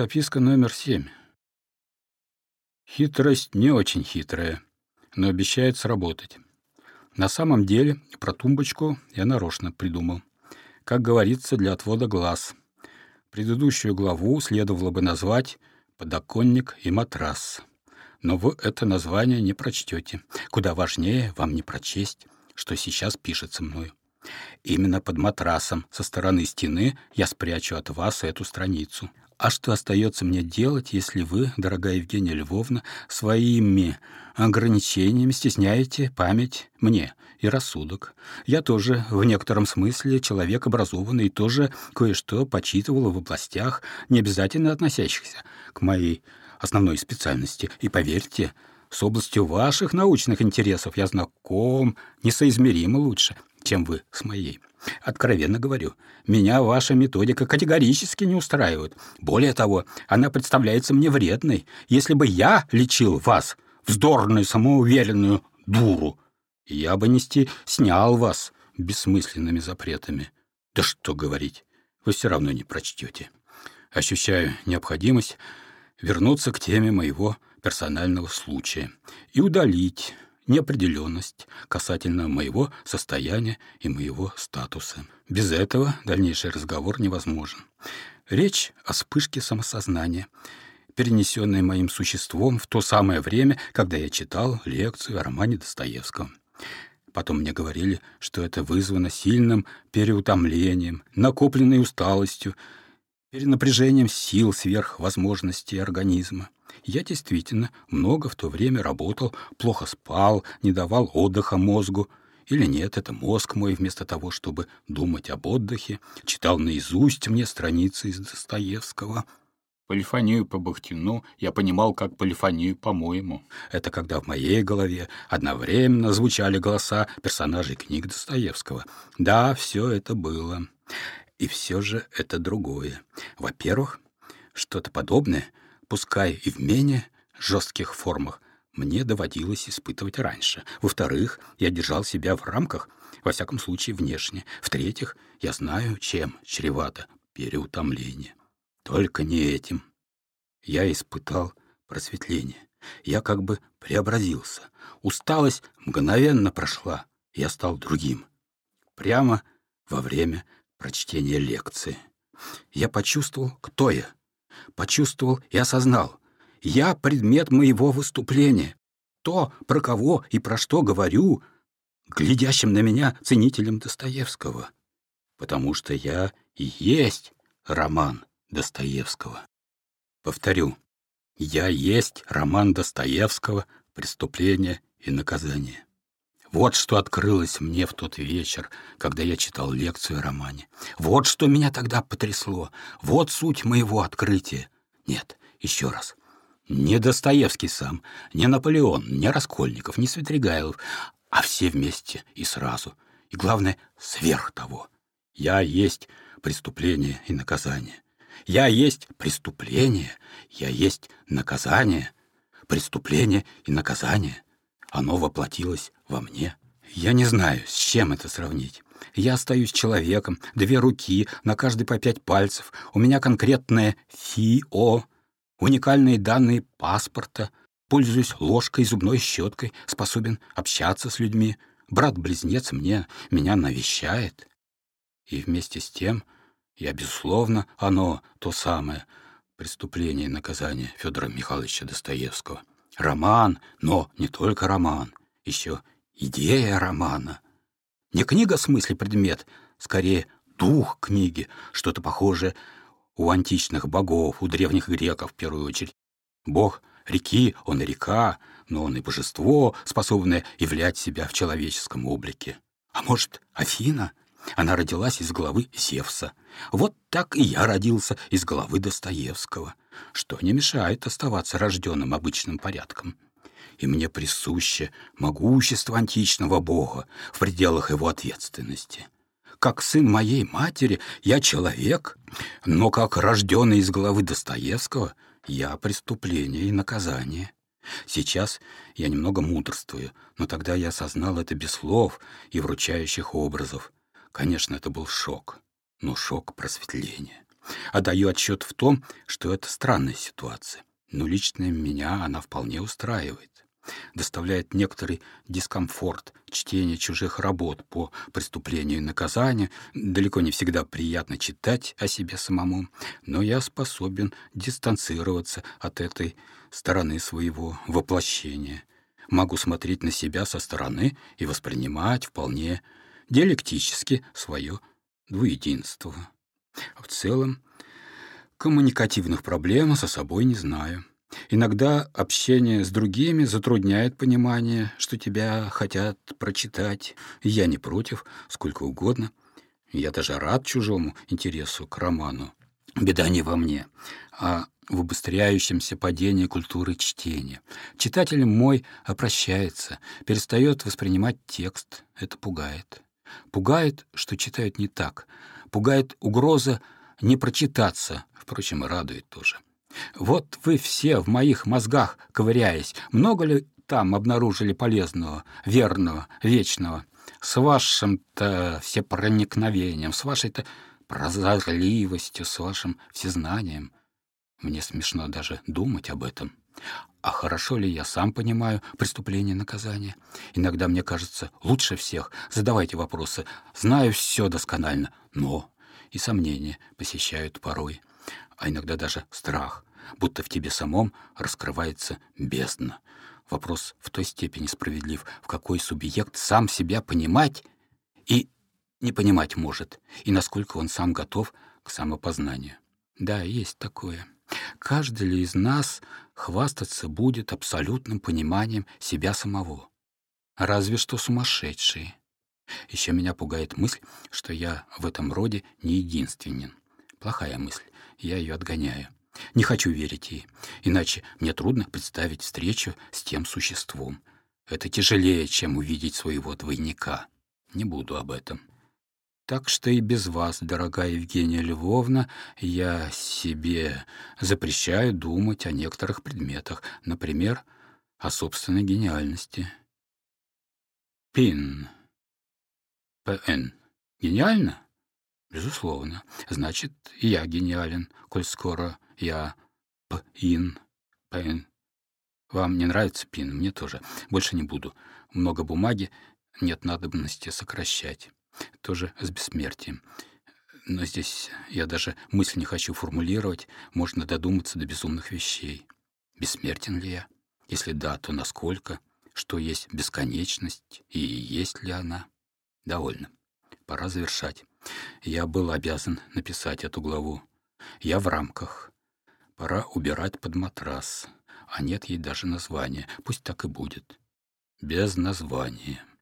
Записка номер семь. Хитрость не очень хитрая, но обещает сработать. На самом деле, про тумбочку я нарочно придумал. Как говорится, для отвода глаз. Предыдущую главу следовало бы назвать «Подоконник и матрас». Но вы это название не прочтете. Куда важнее вам не прочесть, что сейчас пишется мною. Именно под матрасом со стороны стены я спрячу от вас эту страницу. А что остается мне делать, если вы, дорогая Евгения Львовна, своими ограничениями стесняете память мне и рассудок? Я тоже в некотором смысле человек образованный и тоже кое-что почитывал в областях, не обязательно относящихся к моей основной специальности. И поверьте, с областью ваших научных интересов я знаком несоизмеримо лучше, чем вы с моей. Откровенно говорю, меня ваша методика категорически не устраивает. Более того, она представляется мне вредной. Если бы я лечил вас, вздорную, самоуверенную дуру, я бы нести снял вас бессмысленными запретами. Да что говорить, вы все равно не прочтете. Ощущаю необходимость вернуться к теме моего персонального случая и удалить неопределенность касательно моего состояния и моего статуса. Без этого дальнейший разговор невозможен. Речь о вспышке самосознания, перенесенной моим существом в то самое время, когда я читал лекцию о романе Достоевского. Потом мне говорили, что это вызвано сильным переутомлением, накопленной усталостью, перенапряжением сил сверх возможностей организма. Я действительно много в то время работал, плохо спал, не давал отдыха мозгу. Или нет, это мозг мой, вместо того, чтобы думать об отдыхе, читал наизусть мне страницы из Достоевского. Полифонию по Бахтину я понимал как полифонию по-моему. Это когда в моей голове одновременно звучали голоса персонажей книг Достоевского. Да, все это было. И все же это другое. Во-первых, что-то подобное — пускай и в менее жестких формах, мне доводилось испытывать раньше. Во-вторых, я держал себя в рамках, во всяком случае внешне. В-третьих, я знаю, чем чревато переутомление. Только не этим. Я испытал просветление. Я как бы преобразился. Усталость мгновенно прошла. Я стал другим. Прямо во время прочтения лекции. Я почувствовал, кто я — почувствовал и осознал. Я предмет моего выступления. То, про кого и про что говорю, глядящим на меня ценителем Достоевского. Потому что я и есть роман Достоевского. Повторю, я есть роман Достоевского «Преступление и наказание». Вот что открылось мне в тот вечер, когда я читал лекцию о романе. Вот что меня тогда потрясло. Вот суть моего открытия. Нет, еще раз. Не Достоевский сам, не Наполеон, не Раскольников, не Светригайлов, а все вместе и сразу. И главное, сверх того. Я есть преступление и наказание. Я есть преступление, я есть наказание. Преступление и наказание — оно воплотилось во мне. Я не знаю, с чем это сравнить. Я остаюсь человеком, две руки, на каждый по пять пальцев. У меня конкретное ФИО, уникальные данные паспорта. Пользуюсь ложкой, зубной щеткой, способен общаться с людьми. Брат-близнец мне, меня навещает. И вместе с тем я, безусловно, оно, то самое, преступление и наказание Федора Михайловича Достоевского. Роман, но не только роман, еще идея романа. Не книга в смысле предмет, скорее дух книги, что-то похожее у античных богов, у древних греков в первую очередь. Бог реки, он и река, но он и божество, способное являть себя в человеческом облике. А может, Афина? Она родилась из головы Зевса. Вот так и я родился из головы Достоевского, что не мешает оставаться рожденным обычным порядком. И мне присуще могущество античного бога в пределах его ответственности. Как сын моей матери я человек, но как рожденный из головы Достоевского я преступление и наказание. Сейчас я немного мудрствую, но тогда я осознал это без слов и вручающих образов — Конечно, это был шок, но шок просветления. Отдаю отчет в том, что это странная ситуация, но лично меня она вполне устраивает доставляет некоторый дискомфорт чтение чужих работ по преступлению и наказанию. Далеко не всегда приятно читать о себе самому, но я способен дистанцироваться от этой стороны своего воплощения. Могу смотреть на себя со стороны и воспринимать вполне диалектически свое двуединство. В целом, коммуникативных проблем со собой не знаю. Иногда общение с другими затрудняет понимание, что тебя хотят прочитать. Я не против, сколько угодно. Я даже рад чужому интересу к роману. Беда не во мне, а в убыстряющемся падении культуры чтения. Читатель мой опрощается, перестает воспринимать текст. Это пугает. Пугает, что читают не так. Пугает угроза не прочитаться, впрочем, и радует тоже. Вот вы все в моих мозгах ковыряясь, много ли там обнаружили полезного, верного, вечного? С вашим-то всепроникновением, с вашей-то прозорливостью, с вашим всезнанием. Мне смешно даже думать об этом. А хорошо ли я сам понимаю преступление и наказание? Иногда мне кажется, лучше всех задавайте вопросы. Знаю все досконально, но и сомнения посещают порой а иногда даже страх, будто в тебе самом раскрывается бездна. Вопрос в той степени справедлив, в какой субъект сам себя понимать и не понимать может, и насколько он сам готов к самопознанию. Да, есть такое. Каждый ли из нас хвастаться будет абсолютным пониманием себя самого? Разве что сумасшедшие. Еще меня пугает мысль, что я в этом роде не единственен. Плохая мысль я ее отгоняю. Не хочу верить ей, иначе мне трудно представить встречу с тем существом. Это тяжелее, чем увидеть своего двойника. Не буду об этом. Так что и без вас, дорогая Евгения Львовна, я себе запрещаю думать о некоторых предметах, например, о собственной гениальности. Пин. П.Н. Гениально? Безусловно. Значит, я гениален, коль скоро я П-ин, П-ин. Вам не нравится пин? Мне тоже. Больше не буду. Много бумаги, нет надобности сокращать. Тоже с бессмертием. Но здесь я даже мысль не хочу формулировать, можно додуматься до безумных вещей. Бессмертен ли я? Если да, то насколько? Что есть бесконечность и есть ли она? Довольно. Пора завершать. Я был обязан написать эту главу. Я в рамках. Пора убирать под матрас. А нет ей даже названия. Пусть так и будет. Без названия.